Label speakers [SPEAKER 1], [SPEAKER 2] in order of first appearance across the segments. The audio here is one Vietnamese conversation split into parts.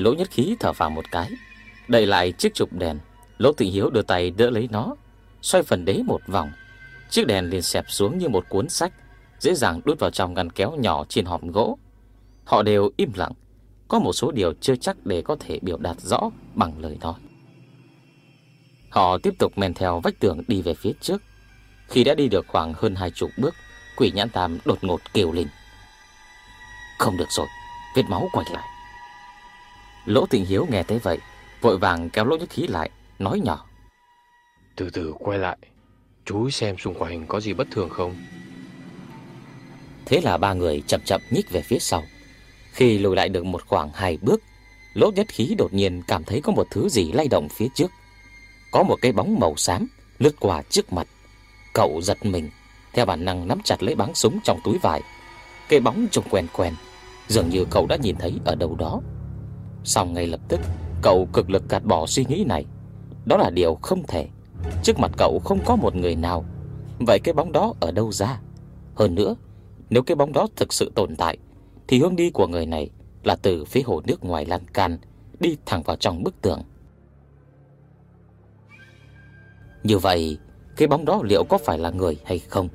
[SPEAKER 1] Lỗ nhất khí thở vào một cái, Đẩy lại chiếc trục đèn. Lỗ tự hiếu đưa tay đỡ lấy nó, Xoay phần đế một vòng. Chiếc đèn liền xẹp xuống như một cuốn sách, Dễ dàng đút vào trong ngăn kéo nhỏ trên hòm gỗ. Họ đều im lặng, Có một số điều chưa chắc để có thể biểu đạt rõ bằng lời nói. Họ tiếp tục men theo vách tường đi về phía trước. Khi đã đi được khoảng hơn hai chục bước, Quỷ nhãn tam đột ngột kêu lên. Không được rồi, Vết máu quay lại. Lỗ tình hiếu nghe thấy vậy Vội vàng kéo lỗ nhất khí lại Nói nhỏ.
[SPEAKER 2] Từ từ quay lại. Chú xem xung quanh có gì bất thường không?
[SPEAKER 1] Thế là ba người chậm chậm nhích về phía sau. Khi lùi lại được một khoảng hai bước Lỗ nhất khí đột nhiên cảm thấy có một thứ gì lay động phía trước. Có một cái bóng màu xám lướt qua trước mặt. Cậu giật mình Theo bản năng nắm chặt lấy bắn súng trong túi vải. Cái bóng trông quen quen Dường như cậu đã nhìn thấy ở đâu đó Xong ngay lập tức, Cậu cực lực gạt bỏ suy nghĩ này. Đó là điều không thể. Trước mặt cậu không có một người nào. Vậy cái bóng đó ở đâu ra? Hơn nữa, Nếu cái bóng đó thực sự tồn tại, Thì hướng đi của người này Là từ phía hồ nước ngoài lan can, Đi thẳng vào trong bức tường. Như vậy, Cái bóng đó liệu có phải là người hay không?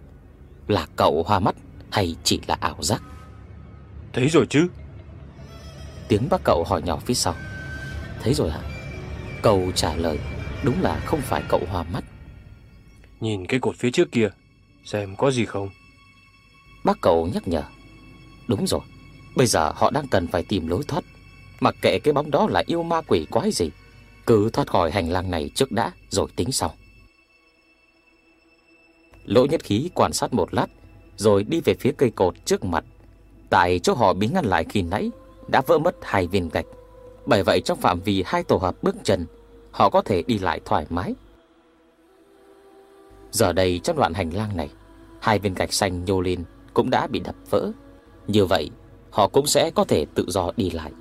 [SPEAKER 1] Là cậu hoa mắt Hay chỉ là ảo giác?
[SPEAKER 2] Thấy rồi chứ?
[SPEAKER 1] Tiếng bác cậu hỏi nhỏ phía sau. Thấy rồi hả? Cậu trả lời Đúng là không phải cậu hoa mắt.
[SPEAKER 2] Nhìn cái cột phía trước kia Xem có gì không?
[SPEAKER 1] Bác cậu nhắc nhở. Đúng rồi Bây giờ họ đang cần phải tìm lối thoát. Mặc kệ cái bóng đó là yêu ma quỷ quái gì Cứ thoát khỏi hành lang này trước đã Rồi tính sau. Lỗ nhất khí quan sát một lát Rồi đi về phía cây cột trước mặt. Tại chỗ họ bị ngăn lại khi nãy đã vỡ mất hai viên gạch. Bởi vậy trong phạm vi hai tổ hợp bước chân, Họ có thể đi lại thoải mái. Giờ đây trong đoạn hành lang này, Hai viên gạch xanh nhô lên Cũng đã bị đập vỡ. Như vậy, họ cũng sẽ có thể tự do đi lại.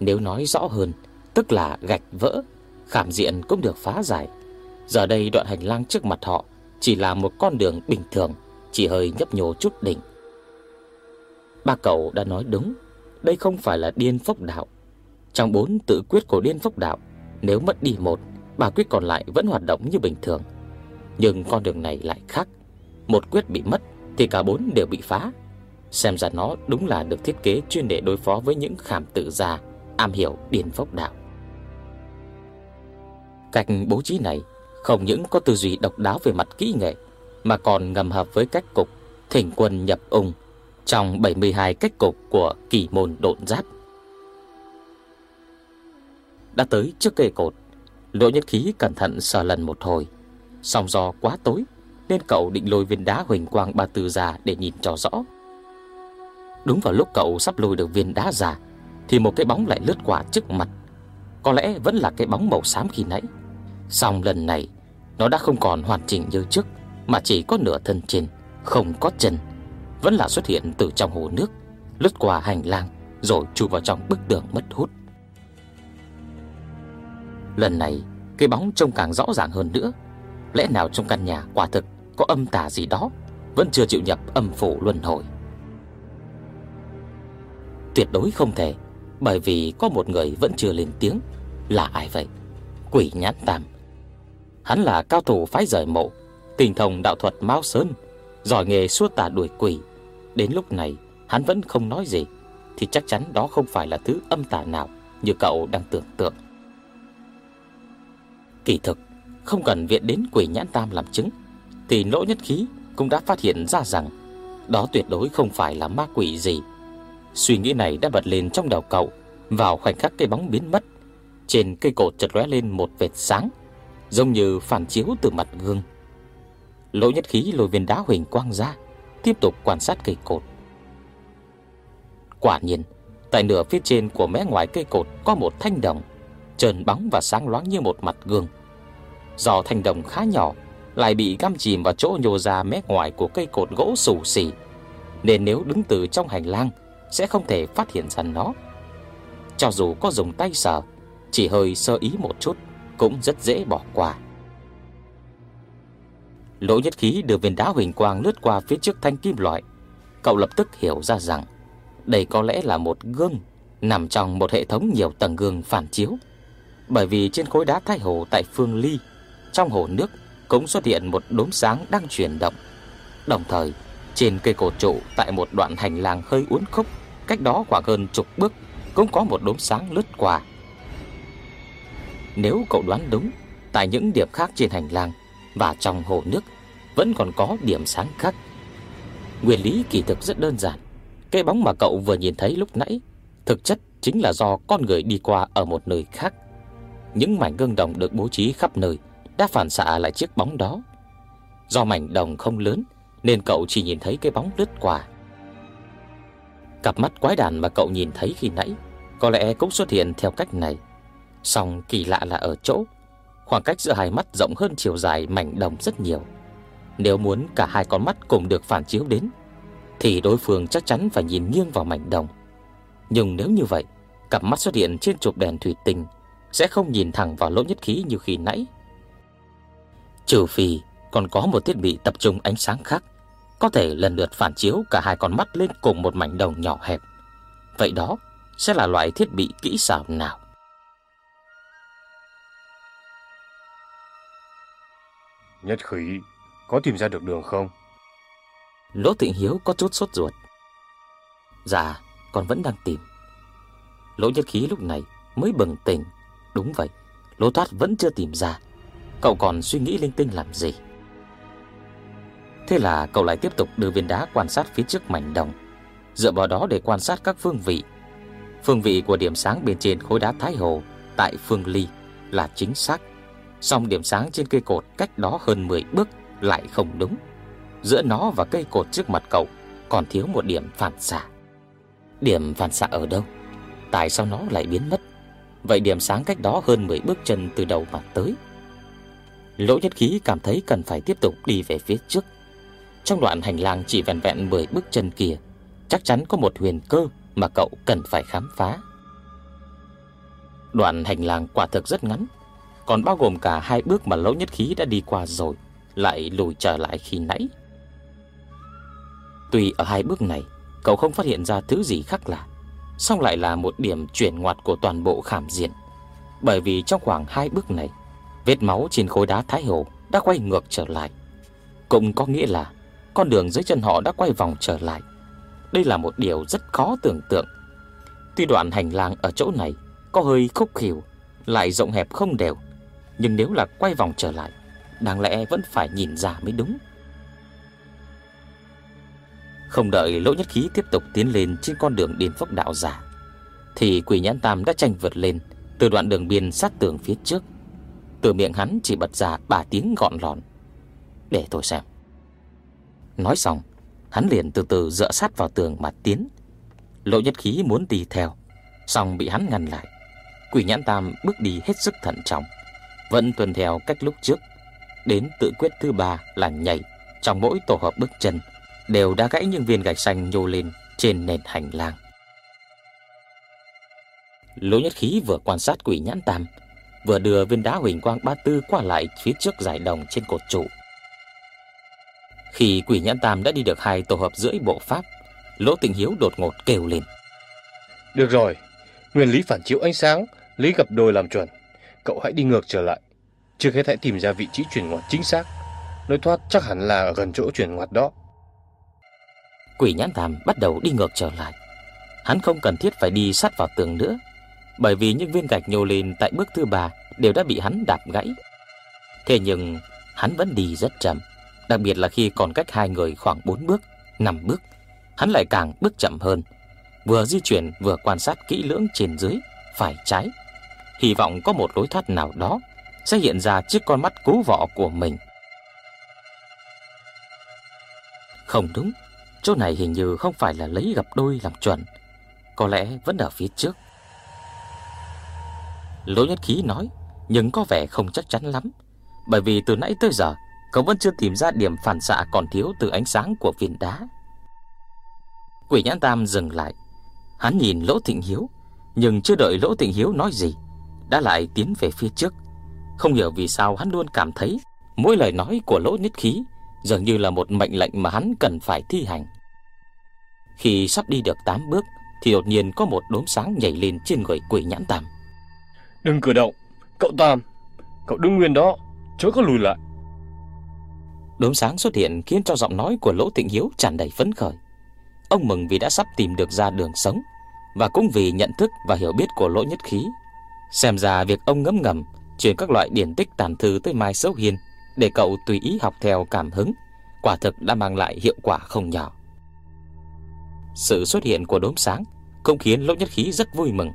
[SPEAKER 1] Nếu nói rõ hơn, Tức là gạch vỡ, Khảm diện cũng được phá giải. Giờ đây đoạn hành lang trước mặt họ Chỉ là một con đường bình thường, Chỉ hơi nhấp nhô chút đỉnh. Ba cậu đã nói đúng. Đây không phải là điên phốc đạo. Trong bốn tự quyết của điên phốc đạo, Nếu mất đi một, Bà quyết còn lại vẫn hoạt động như bình thường. Nhưng con đường này lại khác. Một quyết bị mất, Thì cả bốn đều bị phá. Xem ra nó đúng là được thiết kế chuyên để đối phó với những khảm tự già Am hiểu điên phốc đạo. Cách bố trí này Không những có tư duy độc đáo về mặt kỹ nghệ, Mà còn ngầm hợp với cách cục, Thỉnh quân nhập ung trong 72 cách cục của kỳ môn độn giáp. Đã tới trước cây cột, Lỗ nhất khí cẩn thận sờ lần một hồi. Xong do quá tối, Nên cậu định lôi viên đá huỳnh quang ba tư già Để nhìn cho rõ. Đúng vào lúc cậu sắp lôi được viên đá già Thì một cái bóng lại lướt qua trước mặt. Có lẽ vẫn là cái bóng màu xám khi nãy. Xong lần này, Nó đã không còn hoàn chỉnh như trước, Mà chỉ có nửa thân trên, Không có chân. Vẫn là xuất hiện từ trong hồ nước, Lướt qua hành lang, Rồi chui vào trong bức tường mất hút. Lần này, Cái bóng trông càng rõ ràng hơn nữa. Lẽ nào trong căn nhà quả thực Có âm tà gì đó, Vẫn chưa chịu nhập âm phủ luân hồi? Tuyệt đối không thể, Bởi vì có một người vẫn chưa lên tiếng. Là ai vậy? Quỷ nhãn tam. Hắn là cao thủ phái rời mộ Tình thông đạo thuật Mao Sơn, Giỏi nghề suốt tà đuổi quỷ. Đến lúc này, hắn vẫn không nói gì, Thì chắc chắn đó không phải là thứ âm tà nào Như cậu đang tưởng tượng. Kỳ thực, Không cần viện đến quỷ nhãn tam làm chứng, Thì lỗ nhất khí cũng đã phát hiện ra rằng Đó tuyệt đối không phải là ma quỷ gì. Suy nghĩ này đã bật lên trong đầu cậu, Vào khoảnh khắc cây bóng biến mất, Trên cây cột chợt lóe lên một vệt sáng, Giống như phản chiếu từ mặt gương. Lỗ nhất khí lôi viên đá huỳnh quang ra Tiếp tục quan sát cây cột Quả nhiên Tại nửa phía trên của mé ngoài cây cột Có một thanh đồng Trơn bóng và sáng loáng như một mặt gương Do thanh đồng khá nhỏ lại bị găm chìm vào chỗ nhô ra mé ngoài của cây cột gỗ xù xì, nên nếu đứng từ trong hành lang sẽ không thể phát hiện ra nó. Cho dù có dùng tay sờ, chỉ hơi sơ ý một chút cũng rất dễ bỏ qua. Lỗ nhất khí đưa viên đá huỳnh quang lướt qua phía trước thanh kim loại. Cậu lập tức hiểu ra rằng đây có lẽ là một gương nằm trong một hệ thống nhiều tầng gương phản chiếu. Bởi vì trên khối đá thái hồ tại phương ly, trong hồ nước cũng xuất hiện một đốm sáng đang chuyển động. Đồng thời, trên cây cổ trụ tại một đoạn hành lang hơi uốn khúc, cách đó khoảng hơn chục bước, cũng có một đốm sáng lướt qua. Nếu cậu đoán đúng, tại những điểm khác trên hành lang và trong hồ nước vẫn còn có điểm sáng khác. Nguyên lý kỳ thực rất đơn giản. Cái bóng mà cậu vừa nhìn thấy lúc nãy, thực chất chính là do con người đi qua ở một nơi khác. Những mảnh gương đồng được bố trí khắp nơi đã phản xạ lại chiếc bóng đó. Do mảnh đồng không lớn, nên cậu chỉ nhìn thấy cái bóng lướt qua. Cặp mắt quái đàn mà cậu nhìn thấy khi nãy có lẽ cũng xuất hiện theo cách này. Song kỳ lạ là ở chỗ, khoảng cách giữa hai mắt rộng hơn chiều dài mảnh đồng rất nhiều. Nếu muốn cả hai con mắt cùng được phản chiếu đến thì đối phương chắc chắn phải nhìn nghiêng vào mảnh đồng. Nhưng nếu như vậy, cặp mắt xuất hiện trên chụp đèn thủy tinh sẽ không nhìn thẳng vào lỗ nhất khí như khi nãy. Trừ phi còn có một thiết bị tập trung ánh sáng khác, có thể lần lượt phản chiếu cả hai con mắt lên cùng một mảnh đồng nhỏ hẹp. Vậy đó sẽ là loại thiết bị kỹ xảo nào?
[SPEAKER 2] Nhất khí, có tìm ra được đường không?
[SPEAKER 1] Lỗ Thịnh Hiếu có chút sốt ruột. Dạ, còn vẫn đang tìm. Lỗ Nhất Khí lúc này mới bừng tỉnh. Đúng vậy, Lỗ Thoát vẫn chưa tìm ra. Cậu còn suy nghĩ linh tinh làm gì? Thế là cậu lại tiếp tục đưa viên đá quan sát phía trước mảnh đồng, dựa vào đó để quan sát các phương vị. Phương vị của điểm sáng bên trên khối đá Thái Hồ tại phương ly là chính xác, song điểm sáng trên cây cột cách đó hơn 10 bước lại không đúng. Giữa nó và cây cột trước mặt cậu còn thiếu một điểm phản xạ. Điểm phản xạ ở đâu? Tại sao nó lại biến mất? Vậy điểm sáng cách đó hơn 10 bước chân từ đầu mà tới. Lỗ Nhất Khí cảm thấy cần phải tiếp tục đi về phía trước. Trong đoạn hành lang chỉ vẹn vẹn 10 bước chân kia, chắc chắn có một huyền cơ mà cậu cần phải khám phá. Đoạn hành lang quả thực rất ngắn, còn bao gồm cả hai bước mà Lỗ Nhất Khí đã đi qua rồi, lại lùi trở lại khi nãy. Tuy ở hai bước này, cậu không phát hiện ra thứ gì khác lạ, song lại là một điểm chuyển ngoặt của toàn bộ khảm diện. Bởi vì trong khoảng hai bước này, vết máu trên khối đá Thái Hồ đã quay ngược trở lại. Cũng có nghĩa là con đường dưới chân họ đã quay vòng trở lại. Đây là một điều rất khó tưởng tượng. Tuy đoạn hành lang ở chỗ này có hơi khúc khỉu, lại rộng hẹp không đều, nhưng nếu là quay vòng trở lại, đáng lẽ vẫn phải nhìn ra mới đúng. Không đợi Lỗ Nhất Khí tiếp tục tiến lên trên con đường điên phốc đạo giả, thì Quỷ Nhãn Tam đã tranh vượt lên từ đoạn đường biên sát tường phía trước. Từ miệng hắn chỉ bật ra ba tiếng gọn lọn. Để tôi xem. Nói xong, hắn liền từ từ dựa sát vào tường mà tiến. Lỗ Nhất Khí muốn đi theo, song bị hắn ngăn lại. Quỷ Nhãn Tam bước đi hết sức thận trọng, vẫn tuân theo cách lúc trước. Đến tự quyết thứ ba là nhảy trong mỗi tổ hợp bước chân đều đã gãy những viên gạch xanh nhô lên trên nền hành lang. Lỗ Nhất Khí vừa quan sát quỷ nhãn tam, vừa đưa viên đá huỳnh quang ba tư qua lại phía trước giải đồng trên cột trụ. Khi quỷ nhãn tam đã đi được hai tổ hợp rưỡi bộ pháp, Lỗ Tịnh Hiếu đột ngột kêu lên.
[SPEAKER 2] Được rồi, nguyên lý phản chiếu ánh sáng, lý gặp đôi làm chuẩn. Cậu hãy đi ngược trở lại. Trước hết hãy tìm ra vị trí chuyển ngoặt chính xác. Lối thoát chắc hẳn là ở gần chỗ chuyển ngoặt đó.
[SPEAKER 1] Quỷ nhãn tam bắt đầu đi ngược trở lại. Hắn không cần thiết phải đi sát vào tường nữa, bởi vì những viên gạch nhô lên tại bước thứ ba đều đã bị hắn đạp gãy. Thế nhưng hắn vẫn đi rất chậm, đặc biệt là khi còn cách hai người khoảng 4 bước, 5 bước, hắn lại càng bước chậm hơn, vừa di chuyển vừa quan sát kỹ lưỡng trên dưới, phải trái, hy vọng có một lối thoát nào đó sẽ hiện ra chiếc con mắt cú vọ của mình. Không đúng, Chỗ này hình như không phải là lấy gặp đôi làm chuẩn Có lẽ vẫn ở phía trước Lỗ nhất khí nói Nhưng có vẻ không chắc chắn lắm Bởi vì từ nãy tới giờ cậu vẫn chưa tìm ra điểm phản xạ còn thiếu từ ánh sáng của viên đá. Quỷ nhãn tam dừng lại. Hắn nhìn Lỗ Thịnh Hiếu, nhưng chưa đợi Lỗ Thịnh Hiếu nói gì, đã lại tiến về phía trước. Không hiểu vì sao hắn luôn cảm thấy mỗi lời nói của Lỗ Nhất Khí dường như là một mệnh lệnh mà hắn cần phải thi hành. Khi sắp đi được 8 bước thì đột nhiên có một đốm sáng nhảy lên trên người quỷ nhãn tam.
[SPEAKER 2] Đừng cử động, cậu Tam, cậu đứng nguyên đó, chớ có lùi lại.
[SPEAKER 1] Đốm sáng xuất hiện khiến cho giọng nói của Lỗ Tịnh Hiếu tràn đầy phấn khởi. Ông mừng vì đã sắp tìm được ra đường sống và cũng vì nhận thức và hiểu biết của Lỗ Nhất Khí. Xem ra việc ông ngấm ngầm chuyển các loại điển tích tàn thư tới Mai Sấu Hiên để cậu tùy ý học theo cảm hứng, quả thực đã mang lại hiệu quả không nhỏ. Sự xuất hiện của đốm sáng không khiến Lỗ Nhất Khí rất vui mừng.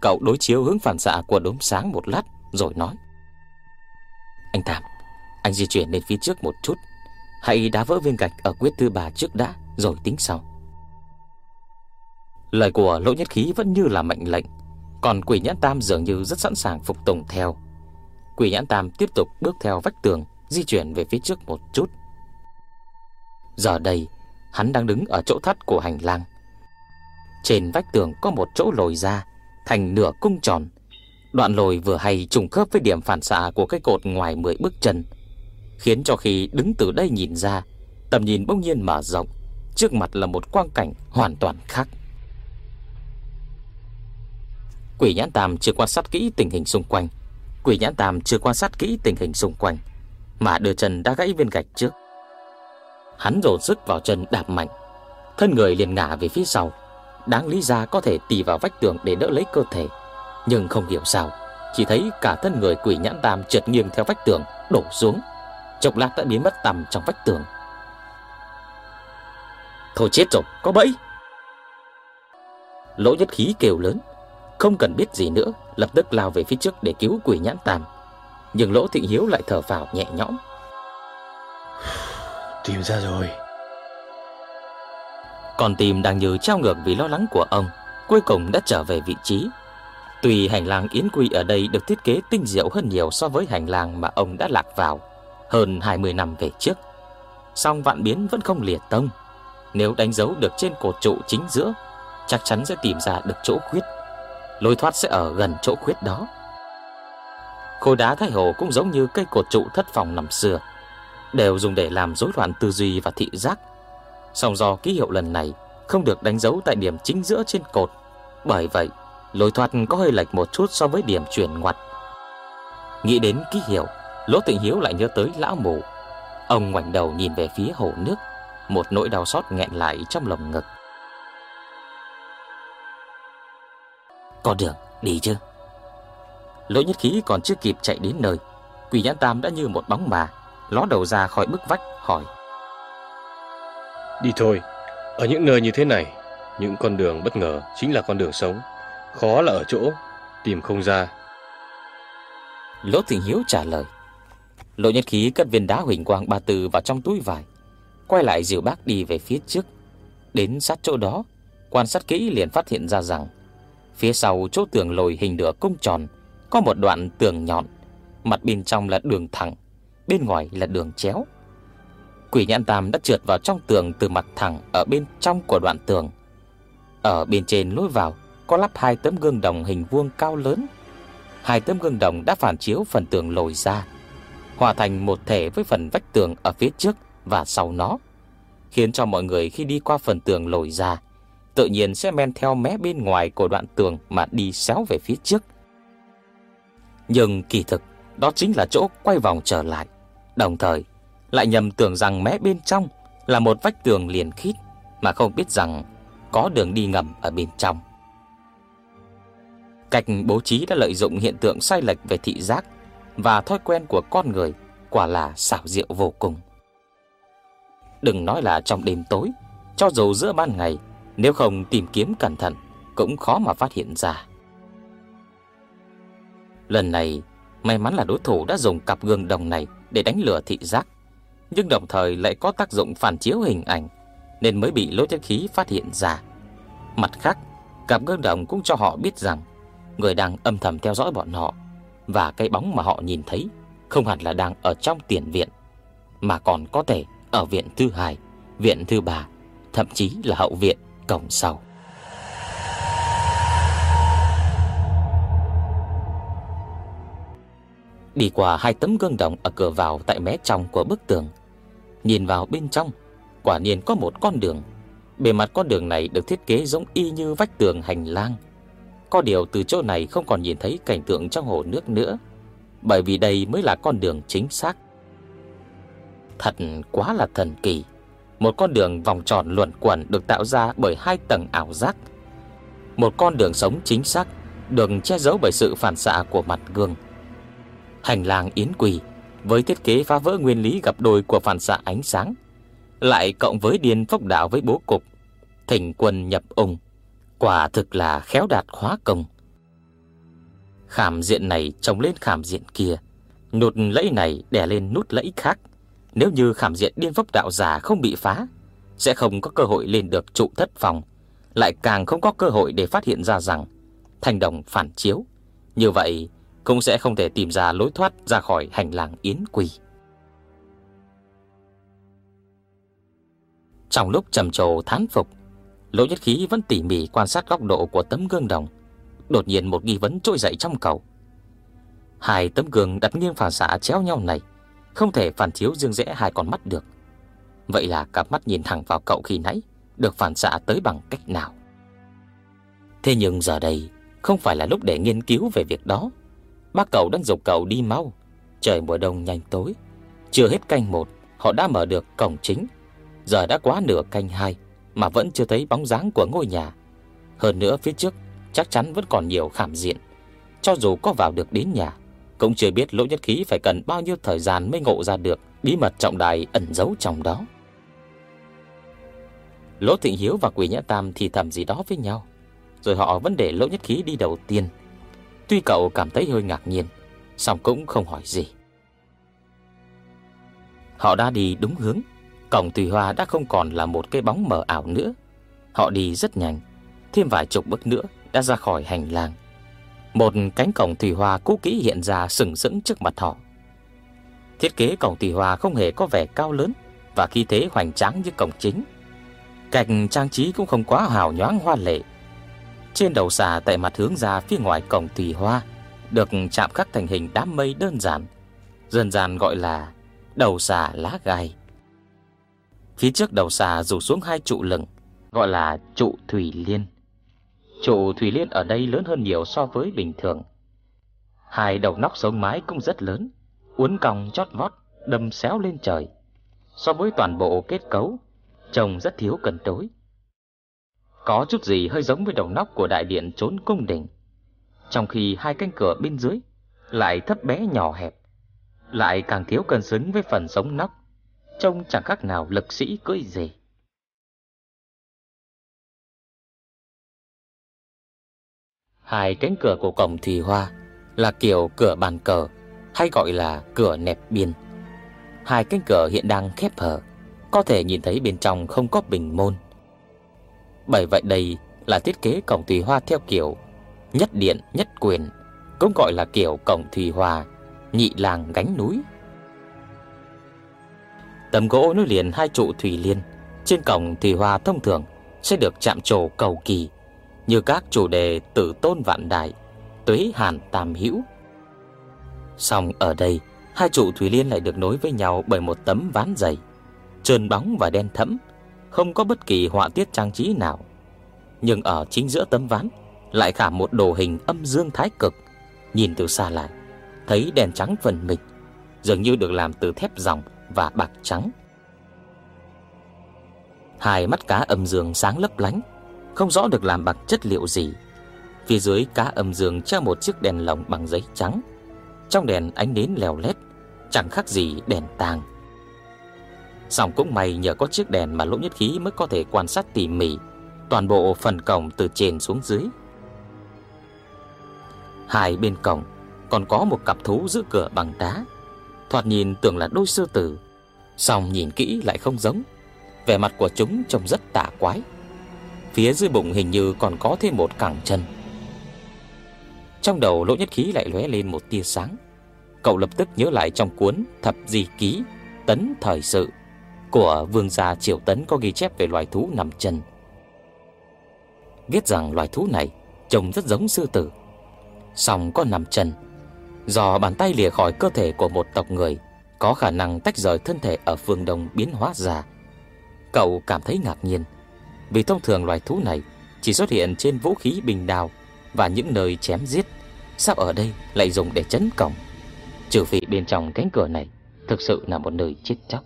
[SPEAKER 1] Cậu đối chiếu hướng phản xạ của đốm sáng một lát rồi nói: "Anh Tam, anh di chuyển lên phía trước một chút, hãy đá vỡ viên gạch ở quyết tư bà trước đã rồi tính sau." Lời của Lỗ Nhất Khí vẫn như là mệnh lệnh, còn Quỷ Nhãn Tam dường như rất sẵn sàng phục tùng theo. Quỷ Nhãn Tam tiếp tục bước theo vách tường, di chuyển về phía trước một chút. Giờ đây, hắn đang đứng ở chỗ thắt của hành lang. Trên vách tường có một chỗ lồi ra, thành nửa cung tròn. Đoạn lồi vừa hay trùng khớp với điểm phản xạ của cái cột ngoài 10 bước chân, khiến cho khi đứng từ đây nhìn ra, tầm nhìn bỗng nhiên mở rộng, trước mặt là một quang cảnh hoàn toàn khác. Quỷ nhãn tam chưa quan sát kỹ tình hình xung quanh, Quỷ nhãn tam chưa quan sát kỹ tình hình xung quanh, mà đưa chân đã gãy viên gạch trước. Hắn dồn sức vào chân đạp mạnh, thân người liền ngả về phía sau. Đáng lý ra có thể tì vào vách tường để đỡ lấy cơ thể, nhưng không hiểu sao, chỉ thấy cả thân người quỷ nhãn tam trượt nghiêng theo vách tường, đổ xuống, chốc lát đã biến mất tầm trong vách tường. Thôi chết rồi, có bẫy. Lỗ nhất khí kêu lớn, không cần biết gì nữa, lập tức lao về phía trước để cứu quỷ nhãn tam. Nhưng Lỗ Thịnh Hiếu lại thở phào nhẹ nhõm.
[SPEAKER 2] Tìm ra rồi.
[SPEAKER 1] Con tim đang như trao ngược vì lo lắng của ông, cuối cùng đã trở về vị trí. Tuy hành lang Yến Quy ở đây được thiết kế tinh diệu hơn nhiều so với hành lang mà ông đã lạc vào hơn 20 năm về trước, song vạn biến vẫn không liệt tông. Nếu đánh dấu được trên cột trụ chính giữa, chắc chắn sẽ tìm ra được chỗ khuyết. Lối thoát sẽ ở gần chỗ khuyết đó. Khối đá Thái Hồ cũng giống như cây cột trụ thất phòng nằm xưa, đều dùng để làm rối loạn tư duy và thị giác. Song do ký hiệu lần này không được đánh dấu tại điểm chính giữa trên cột, bởi vậy lối thoát có hơi lệch một chút so với điểm chuyển ngoặt. Nghĩ đến ký hiệu, Lỗ Tịnh Hiếu lại nhớ tới lão mù. Ông ngoảnh đầu nhìn về phía hồ nước, một nỗi đau xót nghẹn lại trong lồng ngực. Có đường, đi chứ? Lỗ Nhất Khí còn chưa kịp chạy đến nơi, Quỷ Nhãn Tam đã như một bóng mà, ló đầu ra khỏi bức vách hỏi:
[SPEAKER 2] Đi thôi, ở những nơi như thế này, những con đường bất ngờ chính là con đường sống, khó là ở chỗ tìm không ra.
[SPEAKER 1] Lỗ Thịnh Hiếu trả lời. Lỗ Nhất Khí cất viên đá huỳnh quang ba tư vào trong túi vải, quay lại dìu bác đi về phía trước. Đến sát chỗ đó, quan sát kỹ liền phát hiện ra rằng phía sau chỗ tường lồi hình nửa cung tròn có một đoạn tường nhọn, mặt bên trong là đường thẳng, bên ngoài là đường chéo. Quỷ nhãn tam đã trượt vào trong tường từ mặt thẳng ở bên trong của đoạn tường. Ở bên trên lối vào có lắp hai tấm gương đồng hình vuông cao lớn. Hai tấm gương đồng đã phản chiếu phần tường lồi ra, hòa thành một thể với phần vách tường ở phía trước và sau nó, khiến cho mọi người khi đi qua phần tường lồi ra, tự nhiên sẽ men theo mé bên ngoài của đoạn tường mà đi xéo về phía trước. Nhưng kỳ thực, đó chính là chỗ quay vòng trở lại, đồng thời lại nhầm tưởng rằng mé bên trong là một vách tường liền khít mà không biết rằng có đường đi ngầm ở bên trong. Cách bố trí đã lợi dụng hiện tượng sai lệch về thị giác và thói quen của con người quả là xảo diệu vô cùng. Đừng nói là trong đêm tối, cho dù giữa ban ngày, nếu không tìm kiếm cẩn thận cũng khó mà phát hiện ra. Lần này, may mắn là đối thủ đã dùng cặp gương đồng này để đánh lừa thị giác, nhưng đồng thời lại có tác dụng phản chiếu hình ảnh nên mới bị lỗ chất khí phát hiện ra. Mặt khác, cặp gương đồng cũng cho họ biết rằng người đang âm thầm theo dõi bọn họ và cái bóng mà họ nhìn thấy không hẳn là đang ở trong tiền viện mà còn có thể ở viện thứ hai, viện thứ ba, thậm chí là hậu viện cổng sau. Đi qua hai tấm gương đồng ở cửa vào tại mé trong của bức tường, nhìn vào bên trong, quả nhiên có một con đường. Bề mặt con đường này được thiết kế giống y như vách tường hành lang. Có điều từ chỗ này không còn nhìn thấy cảnh tượng trong hồ nước nữa, bởi vì đây mới là con đường chính xác. Thật quá là thần kỳ. Một con đường vòng tròn luẩn quẩn được tạo ra bởi hai tầng ảo giác. Một con đường sống chính xác, được che giấu bởi sự phản xạ của mặt gương. Hành lang yến quỳ với thiết kế phá vỡ nguyên lý gặp đôi của phản xạ ánh sáng, lại cộng với điên phốc đạo với bố cục, thành quân nhập ung, quả thực là khéo đạt khóa công. Khảm diện này trồng lên khảm diện kia, nút lẫy này đè lên nút lẫy khác. Nếu như khảm diện điên vấp đạo giả không bị phá, sẽ không có cơ hội lên được trụ thất phòng, lại càng không có cơ hội để phát hiện ra rằng thành đồng phản chiếu. Như vậy, cũng sẽ không thể tìm ra lối thoát ra khỏi hành lang yến quỳ. Trong lúc trầm trồ thán phục, Lỗ Nhất Khí vẫn tỉ mỉ quan sát góc độ của tấm gương đồng. Đột nhiên một nghi vấn trỗi dậy trong cậu. Hai tấm gương đặt nghiêng phản xạ chéo nhau này không thể phản chiếu dương rẽ hai con mắt được. Vậy là cặp mắt nhìn thẳng vào cậu khi nãy được phản xạ tới bằng cách nào? Thế nhưng giờ đây không phải là lúc để nghiên cứu về việc đó. Bác cậu đang dục cậu đi mau. Trời mùa đông nhanh tối, chưa hết canh một, họ đã mở được cổng chính. Giờ đã quá nửa canh hai mà vẫn chưa thấy bóng dáng của ngôi nhà. Hơn nữa phía trước chắc chắn vẫn còn nhiều khảm diện. Cho dù có vào được đến nhà, cũng chưa biết Lỗ Nhất Khí phải cần bao nhiêu thời gian mới ngộ ra được bí mật trọng đại ẩn giấu trong đó. Lỗ Thịnh Hiếu và Quỷ Nhã Tam thì thầm gì đó với nhau, rồi họ vẫn để Lỗ Nhất Khí đi đầu tiên. Tuy cậu cảm thấy hơi ngạc nhiên, song cũng không hỏi gì. Họ đã đi đúng hướng, cổng Tùy Hoa đã không còn là một cái bóng mờ ảo nữa. Họ đi rất nhanh, thêm vài chục bước nữa đã ra khỏi hành lang. Một cánh cổng thủy hoa cũ kỹ hiện ra sừng sững trước mặt họ. Thiết kế cổng thủy hoa không hề có vẻ cao lớn và khí thế hoành tráng như cổng chính. Cạnh trang trí cũng không quá hào nhoáng hoa lệ. Trên đầu xà tại mặt hướng ra phía ngoài cổng thủy hoa được chạm khắc thành hình đám mây đơn giản, dần gian gọi là đầu xà lá gai. Phía trước đầu xà rủ xuống hai trụ lửng, gọi là trụ thủy liên. Trụ thủy liên ở đây lớn hơn nhiều so với bình thường. Hai đầu nóc sống mái cũng rất lớn, uốn cong chót vót, đâm xéo lên trời. So với toàn bộ kết cấu, trông rất thiếu cân đối. Có chút gì hơi giống với đầu nóc của đại điện trốn cung đình. Trong khi hai cánh cửa bên dưới lại thấp bé nhỏ hẹp, lại càng thiếu cân xứng với phần sống nóc, trông chẳng khác nào lực sĩ cưỡi dề. Hai cánh cửa của cổng thì hoa là kiểu cửa bàn cờ, hay gọi là cửa nẹp biên. Hai cánh cửa hiện đang khép hở, có thể nhìn thấy bên trong không có bình môn. Bởi vậy đây là thiết kế cổng thủy hoa theo kiểu nhất điện nhất quyền, cũng gọi là kiểu cổng thủy hoa nhị làng gánh núi. Tấm gỗ nối liền hai trụ thủy liên trên cổng thủy hoa thông thường sẽ được chạm trổ cầu kỳ như các chủ đề tử tôn vạn đại, tuế hàn tam hữu. Song ở đây, hai trụ thủy liên lại được nối với nhau bởi một tấm ván dày, trơn bóng và đen thẫm, không có bất kỳ họa tiết trang trí nào. Nhưng ở chính giữa tấm ván lại khảm một đồ hình âm dương thái cực, nhìn từ xa lại, thấy đèn trắng phần mịch, dường như được làm từ thép ròng và bạc trắng. Hai mắt cá âm dương sáng lấp lánh, không rõ được làm bằng chất liệu gì. Phía dưới cá âm dương treo một chiếc đèn lồng bằng giấy trắng. Trong đèn ánh nến lèo lét, chẳng khác gì đèn tàng. Song cũng may nhờ có chiếc đèn mà Lỗ Nhất Khí mới có thể quan sát tỉ mỉ toàn bộ phần cổng từ trên xuống dưới. Hai bên cổng còn có một cặp thú giữ cửa bằng đá. Thoạt nhìn tưởng là đôi sư tử, song nhìn kỹ lại không giống. Vẻ mặt của chúng trông rất tà quái. Phía dưới bụng hình như còn có thêm một cẳng chân. Trong đầu Lỗ Nhất Khí lại lóe lên một tia sáng. Cậu lập tức nhớ lại trong cuốn Thập Di Ký Tấn Thời Sự của vương gia Triều Tấn có ghi chép về loài thú nằm chân. Biết rằng loài thú này trông rất giống sư tử, song có nằm chân. Do bàn tay lìa khỏi cơ thể của một tộc người có khả năng tách rời thân thể ở phương đông biến hóa ra. Cậu cảm thấy ngạc nhiên, vì thông thường loài thú này chỉ xuất hiện trên vũ khí bình đào và những nơi chém giết, sao ở đây lại dùng để chấn cổng? Trừ phi bên trong cánh cửa này thực sự là một nơi chết chóc.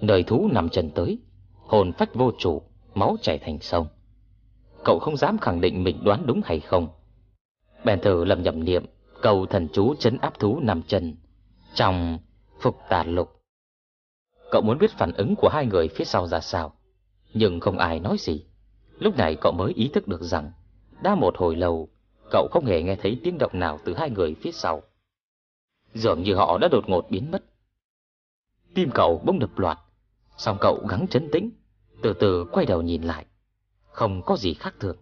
[SPEAKER 1] Nơi thú nằm chân tới, hồn phách vô chủ, máu chảy thành sông. Cậu không dám khẳng định mình đoán đúng hay không. Bèn thử lầm nhầm niệm, cầu thần chú chấn áp thú nằm chân trong phục tà lục. Cậu muốn biết phản ứng của hai người phía sau ra sao, nhưng không ai nói gì. Lúc này cậu mới ý thức được rằng, đã một hồi lâu, cậu không hề nghe thấy tiếng động nào từ hai người phía sau. Dường như họ đã đột ngột biến mất. Tim cậu bỗng đập loạt, Xong cậu gắng chấn tĩnh, từ từ quay đầu nhìn lại. Không có gì khác thường.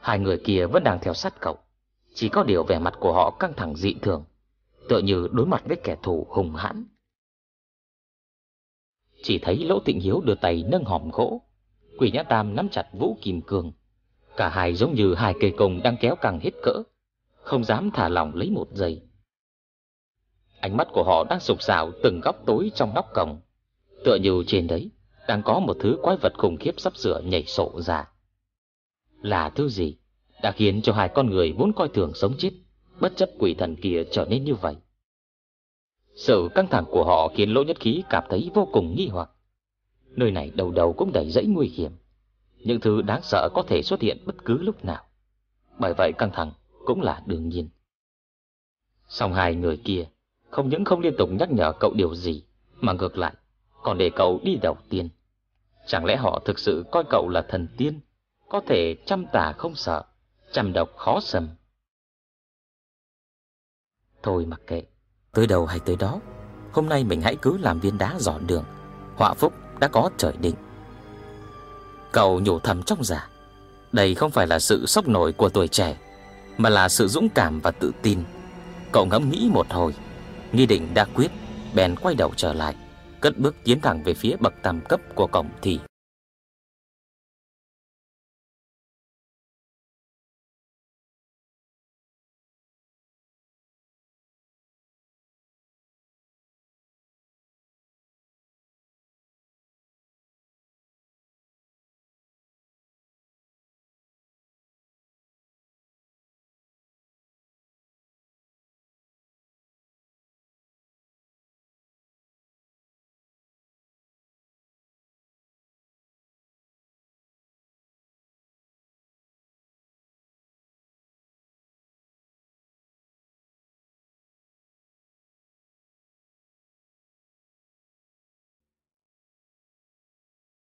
[SPEAKER 1] Hai người kia vẫn đang theo sát cậu. Chỉ có điều vẻ mặt của họ căng thẳng dị thường, tựa như đối mặt với kẻ thù hùng hãn. Chỉ thấy Lỗ Tịnh Hiếu đưa tay nâng hòm gỗ, Quỷ Nhã Tam nắm chặt vũ kim cường, Cả hai giống như hai cây cồng đang kéo căng hết cỡ, không dám thả lỏng lấy một giây. Ánh mắt của họ đang sục sạo từng góc tối trong nóc cổng. Tựa như trên đấy đang có một thứ quái vật khủng khiếp sắp sửa nhảy sổ ra. Là thứ gì đã khiến cho hai con người vốn coi thường sống chết, bất chấp quỷ thần kia trở nên như vậy? Sự căng thẳng của họ khiến Lỗ Nhất Khí cảm thấy vô cùng nghi hoặc. Nơi này đầu đầu cũng đầy rẫy nguy hiểm. Những thứ đáng sợ có thể xuất hiện bất cứ lúc nào. Bởi vậy căng thẳng cũng là đương nhiên. Song hai người kia không những không liên tục nhắc nhở cậu điều gì, mà ngược lại còn để cậu đi đầu tiên. Chẳng lẽ họ thực sự coi cậu là thần tiên, có thể chăm tà không sợ, chăm độc khó sầm? Thôi mặc kệ, tới đâu hay tới đó, hôm nay mình hãy cứ làm viên đá dọn đường, họa phúc đã có trời định. Cậu nhủ thầm trong giả, đây không phải là sự sốc nổi của tuổi trẻ, mà là sự dũng cảm và tự tin. Cậu ngẫm nghĩ một hồi, nghi định đã quyết, bèn quay đầu trở lại cất bước tiến thẳng về phía bậc tam cấp của cổng thị